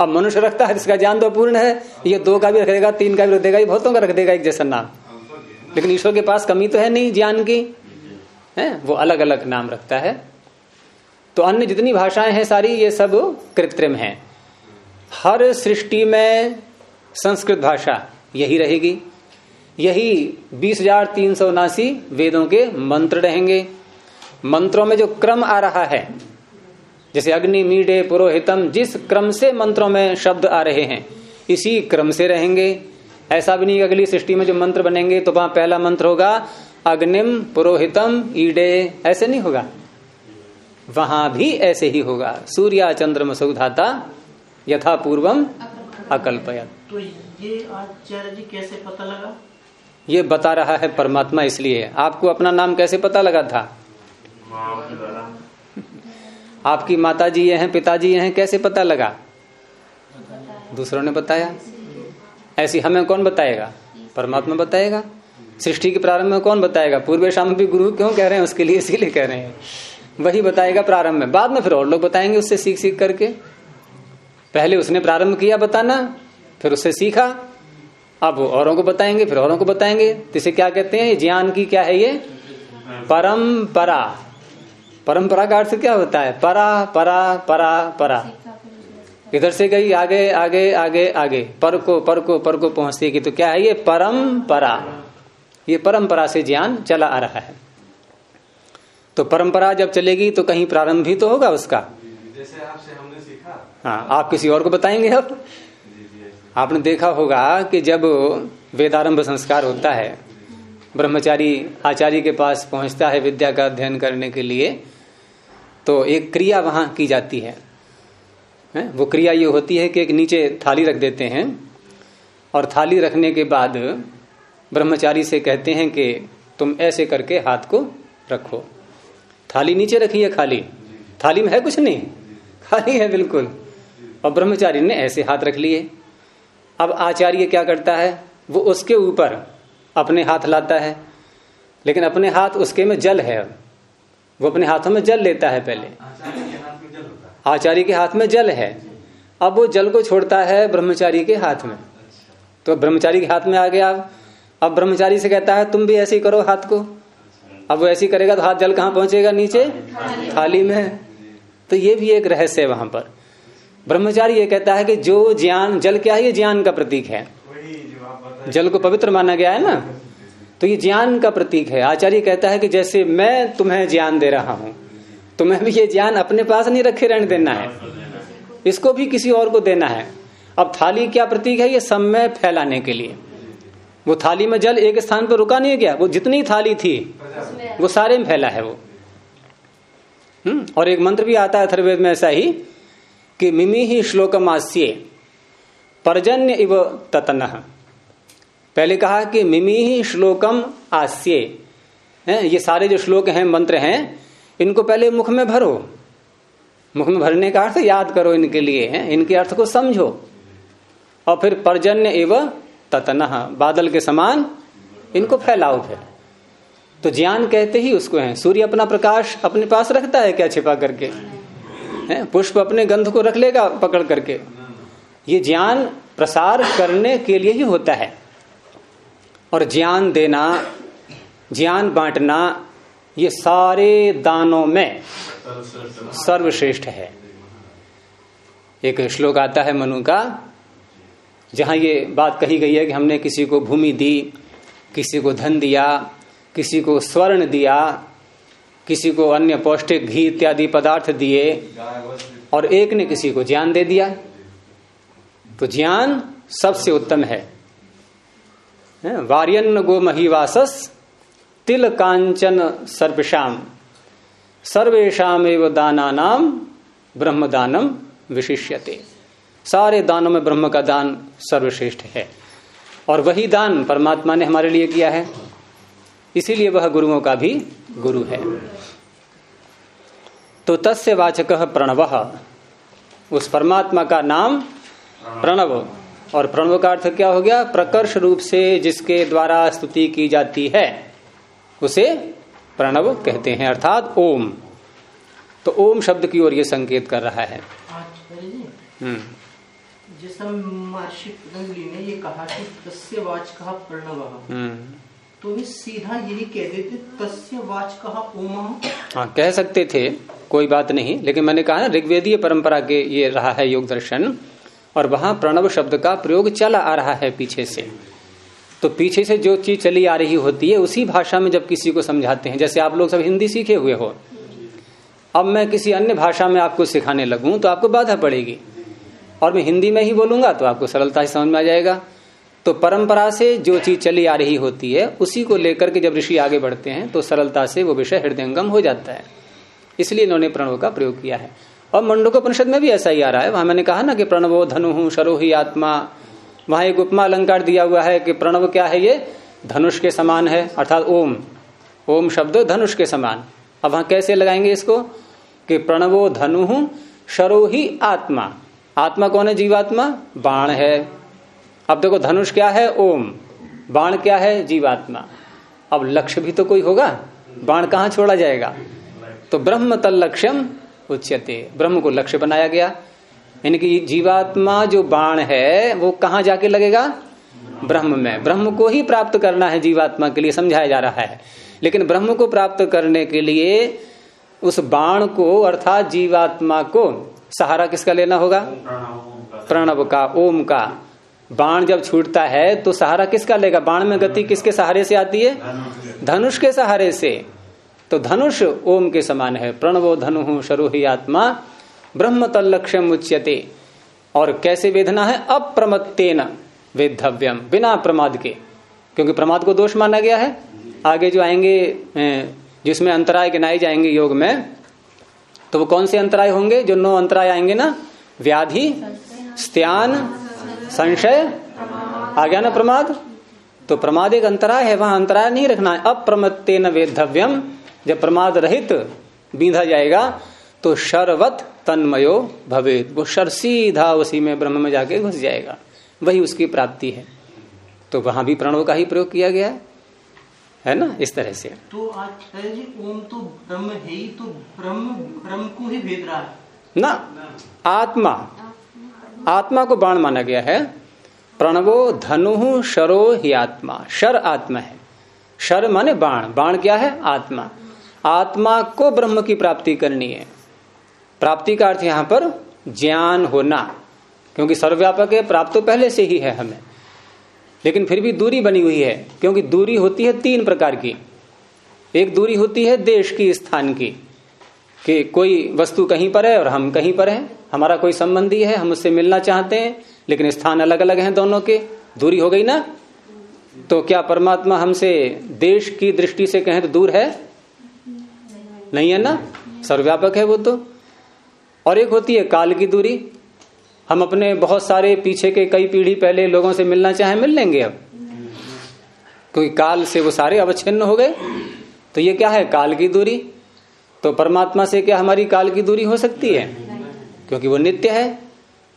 अब मनुष्य रखता है जिसका ज्ञान तो पूर्ण है ये दो का भी रख देगा तीन का भी रख देगा ये बहुतों का रख देगा एक जैसा नाम। लेकिन ईश्वर के पास कमी तो है नहीं ज्ञान की है? वो अलग अलग नाम रखता है। तो अन्य जितनी भाषाएँ हैं सारी ये सब कृत्रिम हैं। हर सृष्टि में संस्कृत भाषा यही रहेगी। यही बीस हज़ार तीन सौ उनासी वेदों के मंत्र रहेंगे। मंत्रों में जो क्रम आ रहा है, जैसे अग्नि, मीडे, पुरोहितम, जिस क्रम से मंत्रों में शब्द आ रहे हैं, इसी क्रम से रहेंगे। ऐसा भी नहीं अगली सृष्टि में जो मंत्र बनेंगे तो वहाँ पहला मंत्र होगा, अग्निम, पुरोहितम, ईडे। ऐसे नहीं होगा। वहाँ भी ऐसे ही होगा। सूर्या चंद्र सौधाता यथा पूर्वम अकल्पयत। तो ये आचार्य जी कैसे पता लगा? ये बता रहा है परमात्मा इसलिए। आपको अपना नाम कैसे पता लगा था? आपकी माता जी ये हैं, पिताजी ये हैं, कैसे पता लगा? दूसरों ने बताया। ऐसी हमें कौन बताएगा? परमात्मा बताएगा। सृष्टि के प्रारंभ में कौन बताएगा? पूर्व शाम भी गुरु क्यों कह रहे हैं? उसके लिए इसीलिए कह रहे हैं। वही बताएगा प्रारंभ में। बाद में फिर और लोग बताएँगे उससे सीख सीख करके। पहले उसने प्रारंभ किया बताना, फिर उससे सीखा। अब औरों को बताएँगे फिर औरों को बताएँगे। तो इसे क्या कहते हैं? ज्ञान की क्या है ये? परंपरा। परंपरा का अर्थ क्या होता है? परा परा परा परा। इधर से गई आगे आगे आगे आगे। पर को पर को पर को पहुँचती की तो क्या है ये? परंपरा। ये परंपरा से ज्ञान चला आ रहा है। तो परंपरा जब चलेगी तो कहीं प्रारंभ भी तो होगा उसका। जैसे आपसे हमने सीखा। हाँ आप किसी और को बताएँगे अब। आपने देखा होगा कि जब वेदारंभ संस्कार होता है, ब्रह्मचारी आचार्य के पास पहुँचता है विद्या का अध्ययन करने के लिए तो एक क्रिया वहाँ की जाती है? वो क्रिया ये होती है कि एक नीचे थाली रख देते हैं और थाली रखने के बाद ब्रह्मचारी से कहते हैं कि तुम ऐसे करके हाथ को रखो। थाली नीचे रखी है खाली? थाली में है कुछ नहीं? खाली है बिल्कुल। और ब्रह्मचारी ने ऐसे हाथ रख लिए। अब आचार्य क्या करता है? वो उसके ऊपर अपने हाथ लाता है। लेकिन अपने हाथ उसके में जल है। वो अपने हाथों में जल लेता है पहले। आचार्य के हाथ में जल है। अब वो जल को छोड़ता है ब्रह्मचारी के हाथ में। तो ब्रह्मचारी के हाथ में आ गया। अब अब ब्रह्मचारी से कहता है, तुम भी ऐसे करो हाथ को। अब वो ऐसे करेगा तो हाथ जल कहाँ पहुंचेगा? नीचे? थाली में। तो ये भी एक रहस्य है वहाँ पर। ब्रह्मचारी ये कहता है कि जो ज्ञान, जल क्या है? ये ज्ञान का प्रतीक है। जल को पवित्र माना गया है ना? तो ये ज्ञान का प्रतीक है। आचार्य कहता है कि जैसे मैं तुम्हें ज्ञान दे रहा हूँ, तुम्हें भी ये ज्ञान अपने पास नहीं रखे रहने देना है। इसको भी किसी और को देना है। अब थाली क्या प्रतीक है? ये समय फैलाने के लिए। वो थाली में जल एक स्थान पर रुका नहीं गया। वो जितनी थाली थी, वो सारे में फैला है वो। हम्म और एक मंत्र भी आता है अथर्वेद में ऐसा ही। कि मिमी ही श्लोकमास्ये। पर्जन्य इव ततन। पहले कहा कि मिमी ही श्लोकम आस्ये। हैं, ये सारे जो श्लोक हैं, मंत्र हैं, इनको पहले मुख में भरो। मुख में भरने का अर्थ याद करो इनके लिए, हैं, इनके अर्थ को समझो। और फिर पर्जन्य एव ततन, बादल के समान इनको फैलाओ फिर। तो ज्ञान कहते ही उसको है। सूर्य अपना प्रकाश अपने पास रखता है क्या छिपा करके? है, पुष्प अपने गंध को रख लेगा पकड़ करके। ये ज्ञान प्रसार करने के लिए ही होता है। और ज्ञान देना, ज्ञान बांटना, ये सारे दानों में सर्वश्रेष्ठ है। एक श्लोक आता है मनु का, जहाँ ये बात कही गई है कि हमने किसी को भूमि दी, किसी को धन दिया, किसी को स्वर्ण दिया किसी को अन्य पौष्टिक घी इत्यादि पदार्थ दिए और एक ने किसी को ज्ञान दे दिया तो ज्ञान सबसे उत्तम है। वार्यन गो महिवासस तिल कांचन सर्वेशम एवं दाना नाम ब्रह्म दानम विशिष्यते। सारे दानों में ब्रह्म का दान सर्वश्रेष्ठ है। और वही दान परमात्मा ने हमारे लिए किया है। इसीलिए वह गुरुओं का भी गुरु है। तो तस्य वाचक प्रणव। उस परमात्मा का नाम प्रणव। और प्रणव का अर्थ क्या हो गया? प्रकर्ष रूप से जिसके द्वारा स्तुति की जाती है उसे प्रणव कहते हैं अर्थात ओम। तो ओम शब्द की ओर ये संकेत कर रहा है। हम्म। जैसा महर्षि ने ये कहा कि तस्य प्रणव। हम्म। तो सीधा यही कह देते तस्य वाचक ओम। हाँ कह सकते थे, कोई बात नहीं, लेकिन मैंने कहा ना, ऋग्वेदीय परंपरा के ये रहा है योग दर्शन, और वहाँ प्रणव शब्द का प्रयोग चला आ रहा है पीछे से। तो पीछे से जो चीज़ चली आ रही होती है, उसी भाषा में जब किसी को समझाते हैं, जैसे आप लोग सब हिंदी सीखे हुए हो। अब मैं किसी अन्य भाषा में आपको सिखाने लगूं तो आपको बाधा पड़ेगी। और मैं हिंदी में ही बोलूँगा तो आपको सरलता से समझ में आ जाएगा। तो परंपरा से जो चीज़ चली आ रही होती है, उसी को लेकर के जब ऋषि आगे बढ़ते हैं तो सरलता से वो विषय हृदयंगम हो जाता है। इसलिए इन्होंने प्रणव का प्रयोग किया है। और मंडोक परिषद में भी ऐसा ही आ रहा है। वहाँ मैंने कहा ना कि प्रणवो धनु शरोही आत्मा। वहाँ एक उपमा अलंकार दिया हुआ है कि प्रणव क्या है ये? धनुष के समान है, अर्थात ओम। ओम शब्द धनुष के समान। अब वहाँ कैसे लगाएँगे इसको? कि प्रणवो धनु शरोही आत्मा। आत्मा कौन है? जीवात्मा। बाण है। अब देखो धनुष क्या है? ओम। बाण क्या है? जीवात्मा। अब लक्ष्य भी तो कोई होगा? बाण कहाँ छोड़ा जाएगा? तो ब्रह्म तल लक्ष्यम उच्यते। ब्रह्म को लक्ष्य बनाया गया। यानी कि जीवात्मा जो बाण है वो कहाँ जाके लगेगा? ब्रह्म में। ब्रह्म को ही प्राप्त करना है जीवात्मा के लिए समझाया जा रहा है। लेकिन ब्रह्म को प्राप्त करने के लिए उस बाण को अर्थात जीवात्मा को सहारा किसका लेना होगा? प्रणव का ओम का। बाण जब छूटता है तो सहारा किसका लेगा? बाण में गति किसके सहारे से आती है? धनुष के सहारे से। तो धनुष ओम के समान है। प्रणवो धनु शरुही आत्मा, ब्रह्म तलक्ष्यम उच्यते। और कैसे वेदना है? अप्रमत्तेन वेद्धव्यम, बिना प्रमाद के। क्योंकि प्रमाद को दोष माना गया है। आगे जो आएँगे जिसमें अंतराय गिनाए जाएँगे योग में तो वो कौन से अंतराय होंगे? जो नौ अंतराय आएँगे ना? व्याधि, स्त्यान संशय? आ गया ना प्रमाद? तो प्रमाद एक अंतराय है वहाँ अंतराय नहीं रखना है। अप्रमत्ते न वेद्धव्यम जब प्रमाद रहित बीधा जाएगा तो शरवत तन्मयो भवेद वो शर सीधा उसी में ब्रह्म में जाके घुस जाएगा। वही उसकी प्राप्ति है। तो वहाँ भी प्रणव का ही प्रयोग किया गया है। है ना? इस तरह से। तो आचार्य जी ओम तो ब्रह्म है ही तो ब्रह्म ब्रह्म को ही भेद रहा है। ना आत्मा। आत्मा को बाण माना गया है। प्रणवो धनु शरो ही आत्मा। शर आत्मा है। शर माने बाण। बाण क्या है? आत्मा। आत्मा को ब्रह्म की प्राप्ति करनी है। प्राप्ति का अर्थ यहाँ पर ज्ञान होना। क्योंकि सर्वव्यापक है, प्राप्त तो पहले से ही है हमें। लेकिन फिर भी दूरी बनी हुई है, क्योंकि दूरी होती है तीन प्रकार की। एक दूरी होती है देश की, स्थान की, कि कोई वस्तु कहीं पर है और हम कहीं पर हैं। हमारा कोई संबंधी है, हम उससे मिलना चाहते हैं, लेकिन स्थान अलग अलग हैं दोनों के। दूरी हो गई ना? तो क्या परमात्मा हमसे देश की दृष्टि से कहें तो दूर है? नहीं है ना? सर्वव्यापक है वो तो। और एक होती है काल की दूरी। हम अपने बहुत सारे पीछे के कई पीढ़ी पहले लोगों से मिलना चाहे, मिल लेंगे अब। क्योंकि काल से वो सारे अवच्छिन्न हो गए। तो ये क्या है? काल की दूरी। तो परमात्मा से क्या हमारी काल की दूरी हो सकती है? क्योंकि वो नित्य है,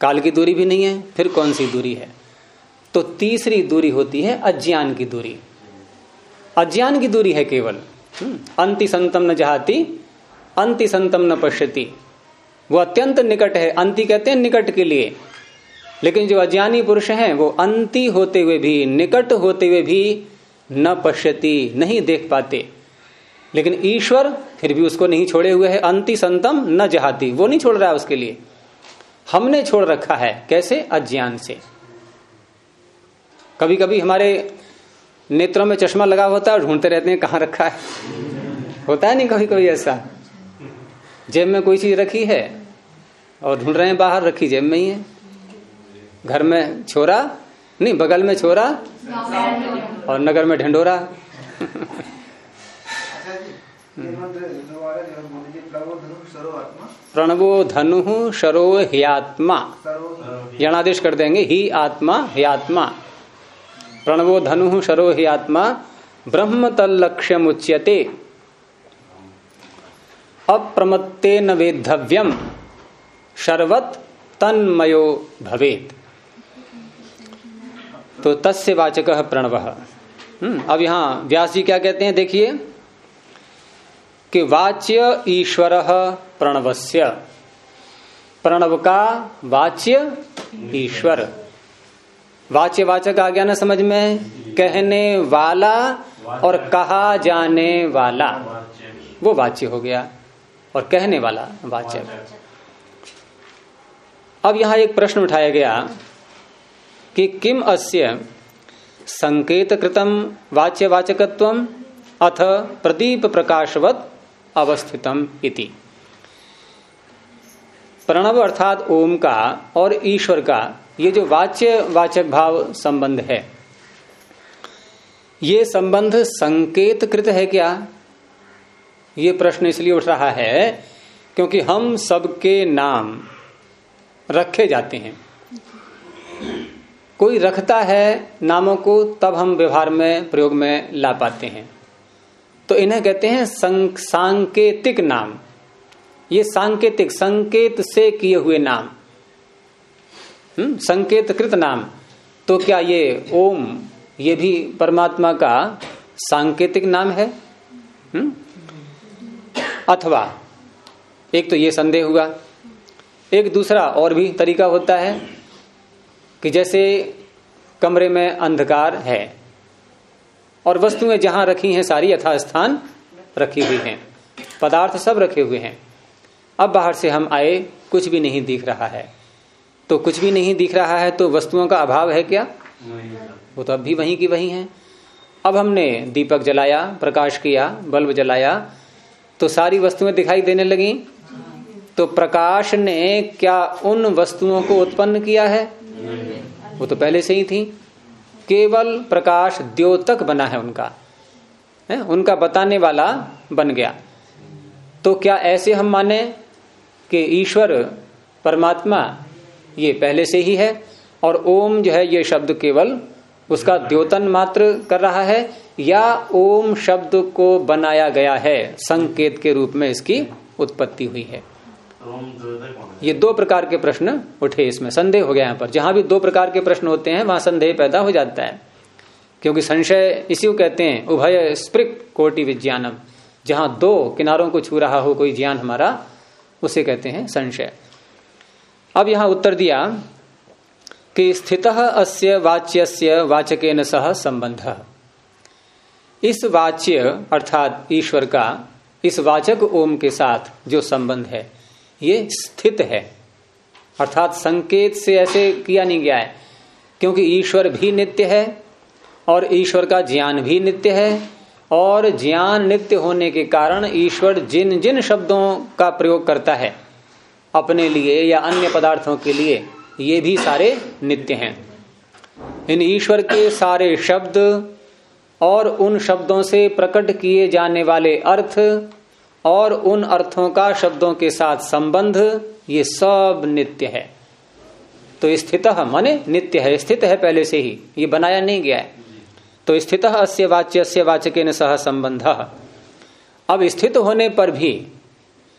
काल की दूरी भी नहीं है, फिर कौन सी दूरी है? तो तीसरी दूरी होती है अज्ञान की दूरी। अज्ञान की दूरी है केवल। अंति संतम न जहाती अंति संतम न पश्यति। वो अत्यंत निकट है, अंति कहते हैं निकट के लिए। लेकिन जो अज्ञानी पुरुष हैं, वो अंति होते हुए भी, निकट होते हुए भी न पश्यति, नहीं देख पाते। लेकिन ईश्वर फिर भी उसको नहीं छोड़े हुए है अंति संतम न जहाती। वो नहीं छोड़ रहा है उसके लिए। हमने छोड़ रखा है कैसे? अज्ञान से। कभी कभी हमारे नेत्रों में चश्मा लगा होता है और ढूंढते रहते हैं कहाँ रखा है। होता है नहीं कभी कभी ऐसा। जेब में कोई चीज़ रखी है और ढूंढ रहे हैं बाहर रखी जेब में ही है। घर में छोरा नहीं बगल में छोरा और नगर में ढंडोरा प्रणवो धनु शरो ह्यात्मा। यणादेश कर देंगे ही आत्मा ही आत्मा प्रणवो धनु शरो ही आत्मा ब्रह्म तलक्ष्य मुच्यते अप्रमत्ते न वेद्धव्यम शर्वत तन्मयो भवेत। तो तस्य वाचक प्रणव। अब यहाँ व्यास जी क्या कहते हैं देखिए। कि वाच्य ईश्वर प्रणवस्य। प्रणव का वाच्य ईश्वर। वाच्य वाचक आ गया ना समझ में? कहने वाला और कहा जाने वाला। वो वाच्य हो गया और कहने वाला वाचक अब यहाँ एक प्रश्न उठाया गया कि किम अस्य संकेत कृतम वाच्य वाचकत्व अथ प्रदीप प्रकाशवत अवस्थितम इति। प्रणव अर्थात ओम का और ईश्वर का, ये जो वाच्य वाचक भाव संबंध है, ये संबंध संकेत कृत है क्या? ये प्रश्न इसलिए उठ रहा है क्योंकि हम सबके नाम रखे जाते हैं। कोई रखता है नामों को, तब हम व्यवहार में, प्रयोग में ला पाते हैं। तो इन्हें कहते हैं सांकेतिक नाम। ये सांकेतिक, संकेत से किए हुए नाम। हम्म संकेत कृत नाम। तो क्या ये ओम, ये भी परमात्मा का सांकेतिक नाम है? हम्म अथवा, एक तो ये संदेह हुआ। एक दूसरा और भी तरीका होता है कि जैसे कमरे में अंधकार है। और वस्तुएँ जहाँ रखी हैं, सारी यथास्थान रखी हुई हैं। पदार्थ सब रखे हुए हैं। अब बाहर से हम आए, कुछ भी नहीं दिख रहा है। तो कुछ भी नहीं दिख रहा है तो वस्तुओं का अभाव है क्या? वो तो अब भी वहीं की वहीं है। अब हमने दीपक जलाया, प्रकाश किया, बल्ब जलाया तो सारी वस्तुएँ दिखाई देने लगी। तो प्रकाश ने क्या उन वस्तुओं को उत्पन्न किया है? वो तो पहले से ही थी। केवल प्रकाश द्योतक बना है उनका है? उनका बताने वाला बन गया। तो क्या ऐसे हम माने कि ईश्वर, परमात्मा ये पहले से ही है और ओम जो है ये शब्द केवल उसका द्योतन मात्र कर रहा है या ओम शब्द को बनाया गया है, संकेत के रूप में इसकी उत्पत्ति हुई है। ये दो प्रकार के प्रश्न उठे इसमें, संदेह हो गया यहाँ पर। जहाँ भी दो प्रकार के प्रश्न होते हैं, वहाँ संदेह पैदा हो जाता है। क्योंकि संशय इसी को कहते हैं, उभय स्प्रिक कोटि विज्ञानम। जहाँ दो किनारों को छू रहा हो, कोई ज्ञान हमारा, उसे कहते हैं संशय। अब यहाँ उत्तर दिया कि स्थित अस्य वाच्य वाचक सह संबंध। इस वाच्य, अर्थात ईश्वर का, इस वाचक ओम के साथ जो संबंध है ये स्थित है। अर्थात संकेत से ऐसे किया नहीं गया है, क्योंकि ईश्वर भी नित्य है और ईश्वर का ज्ञान भी नित्य है और ज्ञान नित्य होने के कारण ईश्वर जिन जिन शब्दों का प्रयोग करता है, अपने लिए या अन्य पदार्थों के लिए, ये भी सारे नित्य हैं। इन ईश्वर के सारे शब्द और उन शब्दों से प्रकट किए जाने वाले अर्थ और उन अर्थों का शब्दों के साथ संबंध, ये सब नित्य है। तो स्थित माने नित्य है, स्थित है पहले से ही, ये बनाया नहीं गया है। तो स्थित अस्य वाच्य से वाचक न सह संबंध। अब स्थित होने पर भी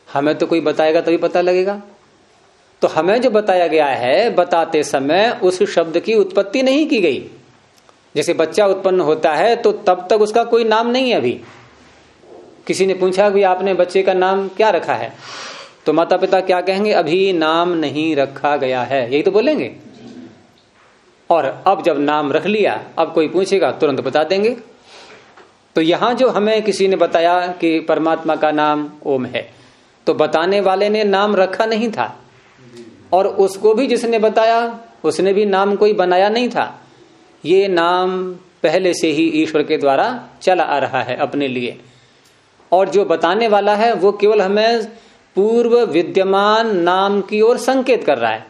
हमें तो कोई बताएगा तभी पता लगेगा। तो हमें जो बताया गया है, बताते समय उस शब्द की उत्पत्ति नहीं की गई। जैसे बच्चा उत्पन्न होता है तो तब तक उसका कोई नाम नहीं है अभी। किसी ने पूछा कि आपने बच्चे का नाम क्या रखा है? तो माता पिता क्या कहेंगे? अभी नाम नहीं रखा गया है। यही तो बोलेंगे। और अब जब नाम रख लिया, अब कोई पूछेगा, तुरंत बता देंगे। तो यहाँ जो हमें किसी ने बताया कि परमात्मा का नाम ओम है तो बताने वाले ने नाम रखा नहीं था। और उसको भी जिसने बताया, उसने भी नाम कोई बनाया नहीं था। ये नाम पहले से ही ईश्वर के द्वारा चला आ रहा है अपने लिए। और जो बताने वाला है, वो केवल हमें पूर्व विद्यमान नाम की ओर संकेत कर रहा है।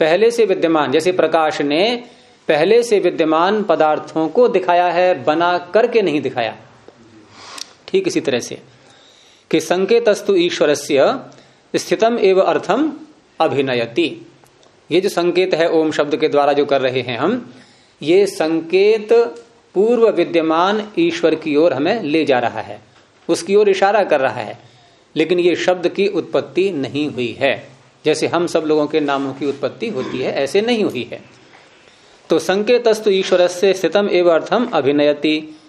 पहले से विद्यमान, जैसे प्रकाश ने पहले से विद्यमान पदार्थों को दिखाया है, बना करके नहीं दिखाया। ठीक इसी तरह से। कि संकेतस्तु ईश्वर से स्थितम एवं अर्थम अभिनयति। ये जो संकेत है, ओम शब्द के द्वारा जो कर रहे हैं हम, ये संकेत पूर्व विद्यमान ईश्वर की ओर हमें ले जा रहा है। उसकी ओर इशारा कर रहा है। लेकिन ये शब्द की उत्पत्ति नहीं हुई है। जैसे हम सब लोगों के नामों की उत्पत्ति होती है ऐसे नहीं हुई है। तो संकेतस्तु ईश्वर से स्थितम एवं अर्थम अभिनयति।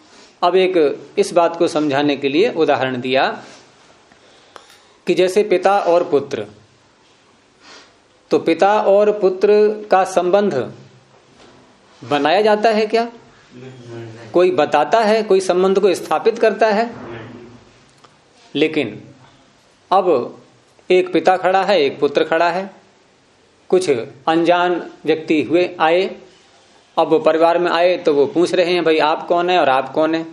अब एक इस बात को समझाने के लिए उदाहरण दिया कि जैसे पिता और पुत्र। तो पिता और पुत्र का संबंध बनाया जाता है क्या? कोई बताता है कोई संबंध को स्थापित करता है? लेकिन अब एक पिता खड़ा है एक पुत्र खड़ा है। कुछ अनजान व्यक्ति हुए आए। अब वो परिवार में आए तो वो पूछ रहे हैं भाई आप कौन है और आप कौन है?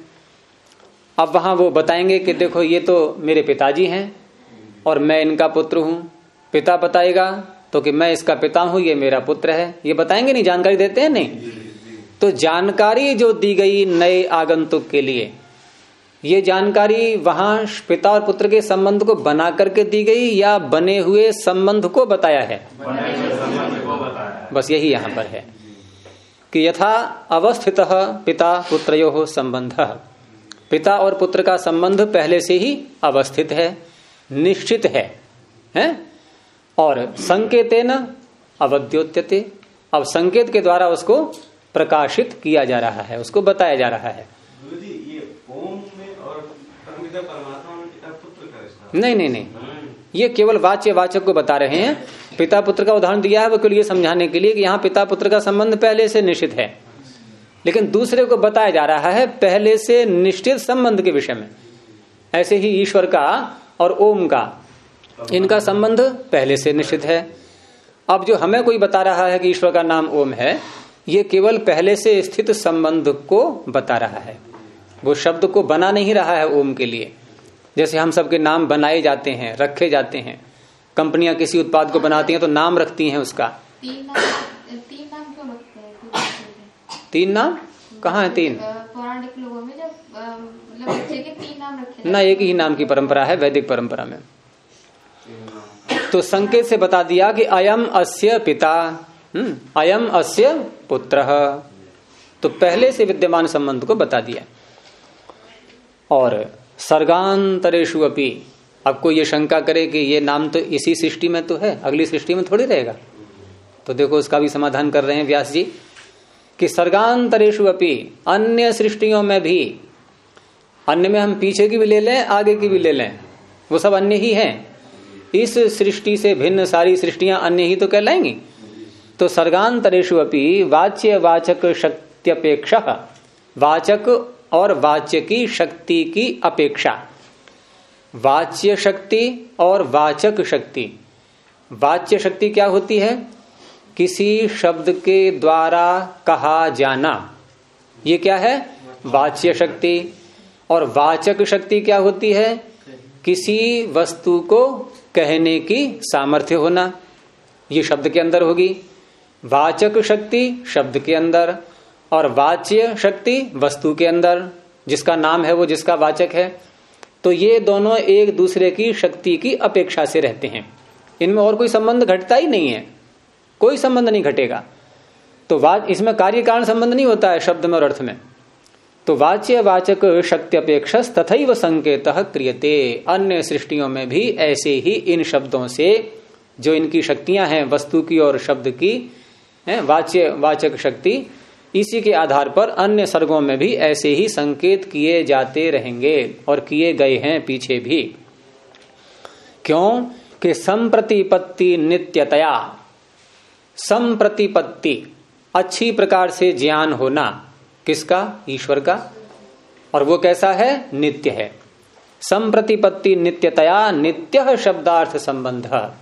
अब वहाँ वो बताएँगे कि देखो ये तो मेरे पिताजी हैं और मैं इनका पुत्र हूँ। पिता बताएगा तो कि मैं इसका पिता हूँ ये मेरा पुत्र है। ये बताएँगे नहीं जानकारी देते हैं? नहीं। तो जानकारी जो दी गई नए आगंतुक के लिए ये जानकारी वहाँ पिता और पुत्र के संबंध को बना करके दी गई या बने हुए संबंध को बताया है? बस यही यहाँ पर है कि यथा अवस्थित पिता पुत्रो संबंध। पिता और पुत्र का संबंध पहले से ही अवस्थित है निश्चित है हैं? और संकेतेन अवद्योत्यते अब संकेत के द्वारा उसको प्रकाशित किया जा रहा है उसको बताया जा रहा है गुरु जी ये ओम में और परमपिता परमात्मा में पिता पुत्र का रिश्ता नहीं नहीं नहीं। ये केवल वाच्य वाचक को बता रहे हैं। पिता पुत्र का उदाहरण दिया है, वो केवल ये समझाने के लिए कि यहाँ पिता पुत्र का संबंध पहले से निश्चित है। लेकिन दूसरे को बताया जा रहा है पहले से निश्चित संबंध के विषय में। ऐसे ही ईश्वर का और ओम का, इनका संबंध पहले से निश्चित है। अब जो हमें कोई बता रहा है कि ईश्वर का नाम ओम है, ये केवल पहले से स्थित संबंध को बता रहा है। वो शब्द को बना नहीं रहा है ओम के लिए। जैसे हम सबके नाम बनाए जाते हैं रखे जाते हैं। कंपनियाँ किसी उत्पाद को बनाती हैं तो नाम रखती हैं उसका। तीन नाम तीन नाम क्यों रखते हैं? तीन नाम कहाँ है तीन? पौराणिक लोगों में जब मतलब बच्चे के तीन नाम रखे ना एक ही नाम की परंपरा है वैदिक परंपरा में। तो संकेत से बता दिया कि अयम अस्य पिता हम्म अयम अस्य पुत्र। तो पहले से विद्यमान संबंध को बता दिया। और सर्गांतरेशु अपी। अब कोई ये शंका करे कि ये नाम तो इसी सृष्टि में तो है, अगली सृष्टि में थोड़ी रहेगा। तो देखो उसका भी समाधान कर रहे हैं व्यास जी, कि सर्गांतरेशु अपी अन्य सृष्टियों में भी, अन्य में हम पीछे की भी ले लें, आगे की भी ले लें, वो सब अन्य ही हैं। इस सृष्टि से भिन्न सारी सृष्टियाँ अन्य ही तो कहलाएँगी। तो सर्गांतरेशु अपी वाच्य वाचक शक्त्यपेक्षा, वाचक और वाच्य की शक्ति की अपेक्षा। वाच्य शक्ति और वाचक शक्ति। वाच्य शक्ति क्या होती है? किसी शब्द के द्वारा कहा जाना। ये क्या है? वाच्य शक्ति। और वाचक शक्ति क्या होती है? किसी वस्तु को कहने की सामर्थ्य होना। ये शब्द के अंदर होगी। वाचक शक्ति शब्द के अंदर। और वाच्य शक्ति वस्तु के अंदर, जिसका नाम है वो जिसका वाचक है तो ये दोनों एक दूसरे की शक्ति की अपेक्षा से रहते हैं। इनमें और कोई संबंध घटता ही नहीं है। कोई संबंध नहीं घटेगा। तो वाच, इसमें कार्य कारण संबंध नहीं होता है शब्द में और अर्थ में। तो वाच्य वाचक शक्ति अपेक्षा तथा संकेत क्रियते। अन्य सृष्टियों में भी ऐसे ही इन शब्दों से जो इनकी शक्तियाँ हैं, वस्तु की और शब्द की वाच्य, वाचक शक्ति इसी के आधार पर अन्य सर्गों में भी ऐसे ही संकेत किए जाते रहेंगे और किए गए हैं पीछे भी। क्यों? कि संप्रतिपत्ति नित्यतया। संप्रतिपत्ति, अच्छी प्रकार से ज्ञान होना। किसका? ईश्वर का। और वो कैसा है? नित्य है। संप्रतिपत्ति नित्यतया, नित्य शब्दार्थ संबंध।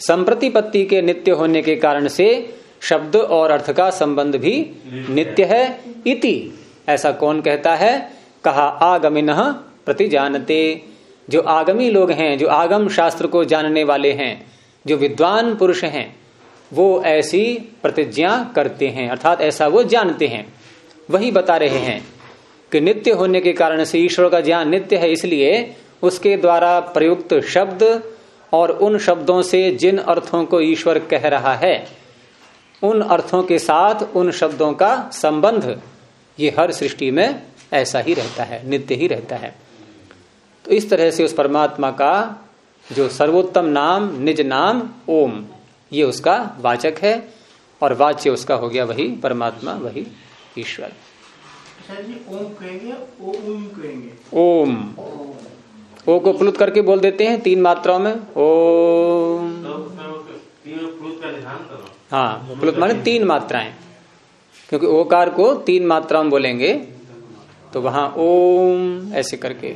संप्रतिपत्ति के नित्य होने के कारण से शब्द और अर्थ का संबंध भी नित्य है इति। ऐसा कौन कहता है? कहा, आगमिन प्रति जानते जो आगमी लोग हैं, जो आगम शास्त्र को जानने वाले हैं, जो विद्वान पुरुष हैं, वो ऐसी प्रतिज्ञा करते हैं, अर्थात ऐसा वो जानते हैं। वही बता रहे हैं कि नित्य होने के कारण से ईश्वर का ज्ञान नित्य है, इसलिए उसके द्वारा प्रयुक्त शब्द और उन शब्दों से जिन अर्थों को ईश्वर कह रहा है उन अर्थों के साथ उन शब्दों का संबंध। ये हर सृष्टि में ऐसा ही रहता है नित्य ही रहता है। तो इस तरह से उस परमात्मा का जो सर्वोत्तम नाम निज नाम ओम ये उसका वाचक है और वाच्य उसका हो गया वही परमात्मा वही ईश्वर। ओम ओ ओम। ओ को प्लुत करके बोल देते हैं तीन मात्राओं में। ओम। तो हाँ प्लुत माने तीन मात्राएँ। क्योंकि ओकार को तीन मात्रा में बोलेंगे तो वहाँ ओम ऐसे करके।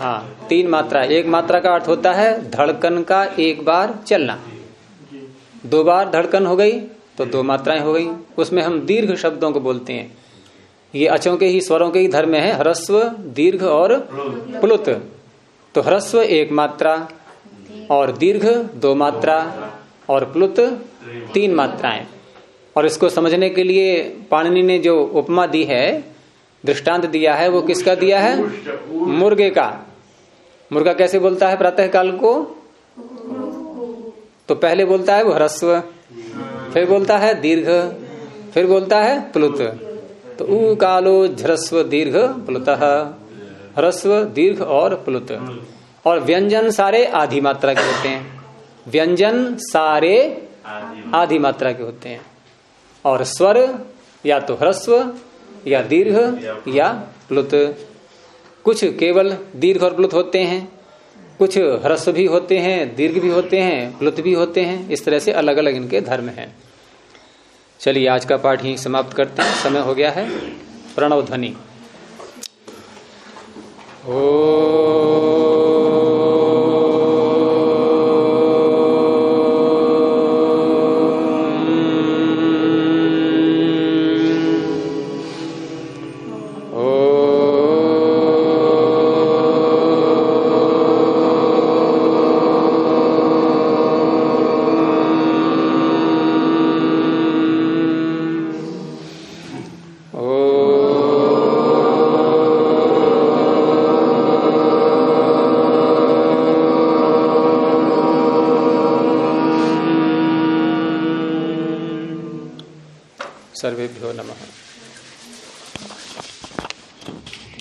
हाँ तीन मात्रा। एक मात्रा का अर्थ होता है धड़कन का एक बार चलना। दो बार धड़कन हो गई तो दो मात्राएँ हो गई। उसमें हम दीर्घ शब्दों को बोलते हैं। ये अचों के ही स्वरों के ही धर्म है ह्रस्व दीर्घ और प्लुत। तो ह्रस्व एक मात्रा और दीर्घ दो मात्रा। और प्लुत तीन मात्राएँ। और इसको समझने के लिए पाणिनि ने जो उपमा दी है, दृष्टांत दिया है, वो किसका दिया है? मुर्गे का। मुर्गा कैसे बोलता है प्रातः काल को? तो पहले बोलता है वो ह्रस्व, फिर बोलता है दीर्घ, फिर बोलता है प्लुत। तो ऊ कालो झ्रस्व दीर्घ प्लुत, ह्रस्व दीर्घ और प्लुत। और व्यंजन सारे आधी मात्रा के होते हैं। व्यंजन सारे आधी मात्रा के होते हैं। और स्वर या तो ह्रस्व, या दीर्घ, या प्लुत। कुछ केवल दीर्घ और प्लुत होते हैं, कुछ ह्रस्व भी होते हैं, दीर्घ भी होते हैं, प्लुत भी होते हैं। इस तरह से अलग अलग इनके धर्म हैं। चलिए, आज का पाठ ही समाप्त करते हैं। समय हो गया है। प्रणव ध्वनि। सर्वेभ्यो